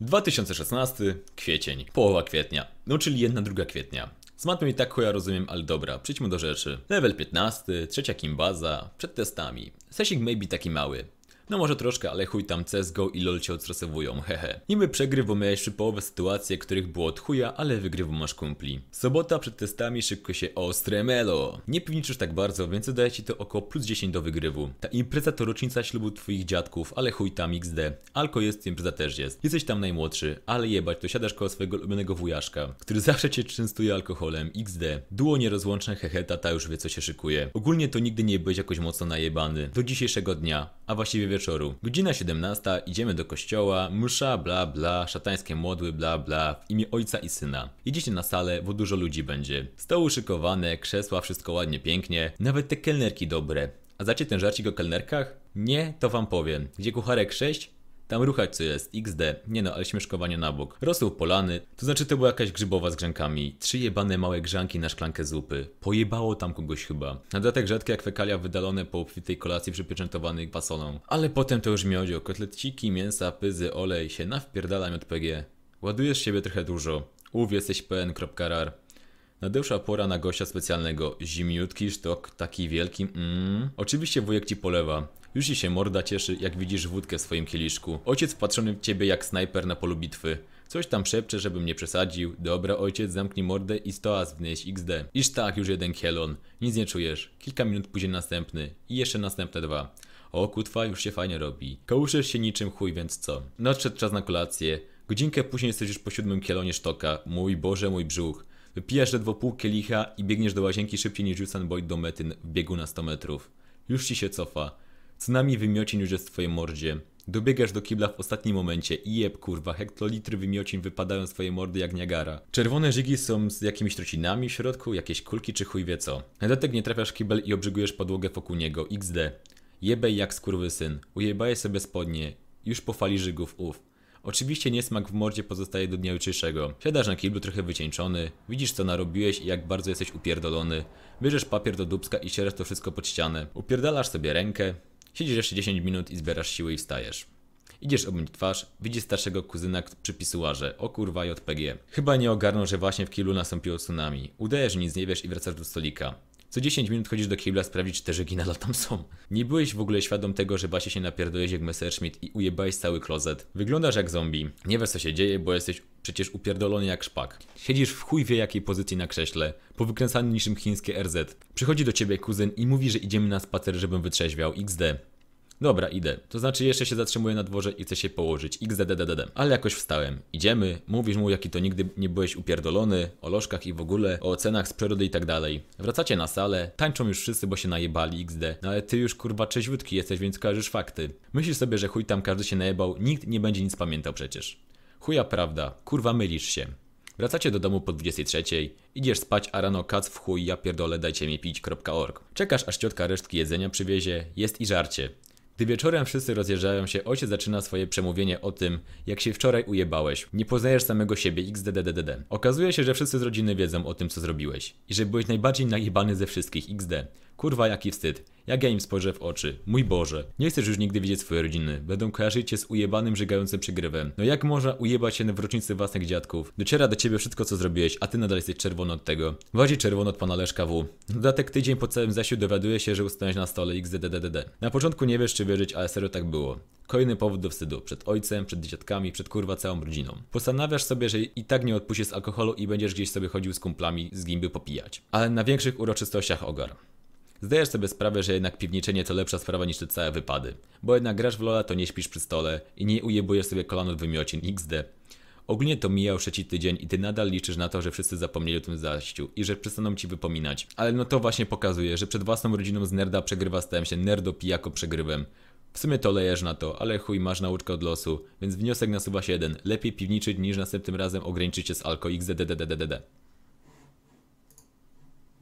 2016, kwiecień, połowa kwietnia, no czyli jedna druga kwietnia. Z matmy i tak chuja rozumiem, ale dobra, przejdźmy do rzeczy. Level 15, trzecia kimbaza, przed testami. Sesik maybe taki mały. No może troszkę, ale chuj tam CSGO i LOL cię odstresowują, hehe. Niby przegryw, bo miałeś połowę sytuacje, których było od chuja, ale wygrywu masz kumpli. Sobota przed testami szybko się ostremelo. Nie piwniczysz tak bardzo, więc daje ci to około plus 10 do wygrywu. Ta impreza to rocznica ślubu twoich dziadków, ale chuj tam XD. Alko jest, impreza też jest. Jesteś tam najmłodszy, ale jebać, to siadasz koło swojego ulubionego wujaszka, który zawsze cię częstuje alkoholem, XD. Duo nierozłączne, hehe, tata już wie co się szykuje. Ogólnie to nigdy nie byłeś jakoś mocno najebany. Do dzisiejszego dnia, a właściwie wieczoru. Godzina 17, idziemy do kościoła, msza, bla bla, szatańskie modły, bla bla, w imię ojca i syna. Idziecie na salę, bo dużo ludzi będzie. Stoły szykowane, krzesła, wszystko ładnie, pięknie, nawet te kelnerki dobre. A zacie ten żarcik o kelnerkach? Nie, to wam powiem. Gdzie kucharek 6? Tam ruchać co jest, XD. Nie no, ale śmieszkowanie na bok. Rosół polany, to znaczy to była jakaś grzybowa z grzękami. Trzy jebane małe grzanki na szklankę zupy. Pojebało tam kogoś chyba. Na dodatek rzadkie jak fekalia wydalone po obfitej kolacji przypieczętowanej fasolą. Ale potem to już miodzio, kotleciki, mięsa, pyzy, olej się nawpierdalam od PG. Ładujesz siebie trochę dużo. Ów jesteś pn.rar. Nadeszła pora na gościa specjalnego. Zimiutki sztok, taki wielki. Mm. Oczywiście wujek ci polewa. Już ci się morda cieszy, jak widzisz wódkę w swoim kieliszku. Ojciec wpatrzony w ciebie jak snajper na polu bitwy. Coś tam szepcze, żebym nie przesadził. Dobra, ojciec, zamknij mordę i stoaz wnieś XD. Iż tak, już jeden kielon. Nic nie czujesz. Kilka minut później następny. I jeszcze następne dwa. O, kutwa, już się fajnie robi. Kołuszysz się niczym chuj, więc co? Nadszedł czas na kolację. Godzinkę później jesteś już po siódmym kielonie sztoka. Mój Boże, mój brzuch. Wypijasz ledwo pół kielicha i biegniesz do łazienki szybciej niż Usain Boyd do mety w biegu na 100 metrów. Już ci się cofa. Tsunami wymiocin już jest w twojej mordzie. Dobiegasz do kibla w ostatnim momencie i jeb kurwa, hektolitry wymiocin wypadają z twojej mordy jak Niagara. Czerwone żygi są z jakimiś trocinami w środku, jakieś kulki czy chuj wie co. Na nie trafiasz kibel i obrzygujesz podłogę wokół niego, XD. Jebej jak skurwysyn. Ujebajesz sobie spodnie. Już po fali żygów, ów. Oczywiście niesmak w mordzie pozostaje do dnia jutrzejszego. Siadasz na kiblu trochę wycieńczony, widzisz co narobiłeś i jak bardzo jesteś upierdolony. Bierzesz papier do dubska i sierasz to wszystko pod ścianę. Upierdalasz sobie rękę, siedzisz jeszcze 10 minut i zbierasz siły i wstajesz. Idziesz obmyć twarz, widzisz starszego kuzyna przy pisuarze. O kurwa JPG. Chyba nie ogarnął, że właśnie w kiblu nastąpiło tsunami. Udajesz, że nic nie wiesz i wracasz do stolika. Co 10 minut chodzisz do kibla sprawdzić, czy te żygi nadal tam są. Nie byłeś w ogóle świadom tego, że właśnie się napierdolałeś jak Messerschmitt i ujebałeś cały klozet. Wyglądasz jak zombie. Nie wiesz co się dzieje, bo jesteś przecież upierdolony jak szpak. Siedzisz w chuj wie jakiej pozycji na krześle, powykręcany niczym chińskie RZ. Przychodzi do ciebie kuzyn i mówi, że idziemy na spacer, żebym wytrzeźwiał. XD. Dobra, idę. To znaczy jeszcze się zatrzymuję na dworze i chcę się położyć. XDDDD. Ale jakoś wstałem. Idziemy. Mówisz mu, jaki to nigdy nie byłeś upierdolony, o lożkach i w ogóle, o ocenach z przyrody i tak dalej. Wracacie na salę, tańczą już wszyscy, bo się najebali XD. No ale ty już kurwa trzeźwiutki jesteś, więc kojarzysz fakty. Myślisz sobie, że chuj tam każdy się najebał, nikt nie będzie nic pamiętał przecież. Chuja prawda, kurwa mylisz się. Wracacie do domu po 23, idziesz spać, a rano kac w chuj, ja pierdolę, dajcie mi pić.org. Czekasz aż ciotka resztki jedzenia przywiezie, jest i żarcie. Gdy wieczorem wszyscy rozjeżdżają się, ojciec zaczyna swoje przemówienie o tym, jak się wczoraj ujebałeś. Nie poznajesz samego siebie, xdddd. Okazuje się, że wszyscy z rodziny wiedzą o tym, co zrobiłeś. I że byłeś najbardziej najebany ze wszystkich, xd. Kurwa, jaki wstyd. Jak ja im spojrzę w oczy. Mój Boże. Nie chcesz już nigdy widzieć swojej rodziny. Będą kojarzyć cię z ujebanym, żygającym przygrywem. No jak można ujebać się w rocznicy własnych dziadków? Dociera do ciebie wszystko, co zrobiłeś, a ty nadal jesteś czerwony od tego. Bardziej czerwony od pana Leszka W. Dodatek tydzień po całym zasiu dowiaduje się, że ustanąłeś na stole xdddd. Na początku nie wiesz, czy wierzyć, ale serio tak było. Kolejny powód do wstydu. Przed ojcem, przed dziadkami, przed kurwa całą rodziną. Postanawiasz sobie, że i tak nie odpuścisz alkoholu i będziesz gdzieś sobie chodził z kumplami z gimby popijać. Ale na większych uroczystościach ogar. Zdajesz sobie sprawę, że jednak piwniczenie to lepsza sprawa niż te całe wypady. Bo jednak grasz w Lola, to nie śpisz przy stole i nie ujebujesz sobie kolan od wymiocin XD. Ogólnie to mijał trzeci tydzień i ty nadal liczysz na to, że wszyscy zapomnieli o tym zaściu i że przestaną ci wypominać. Ale no to właśnie pokazuje, że przed własną rodziną z nerda przegrywa stałem się nerdo pijako przegrywem. W sumie to lejesz na to, ale chuj, masz nauczkę od losu, więc wniosek nasuwa się jeden. Lepiej piwniczyć niż następnym razem ograniczyć się z alko xdddddd.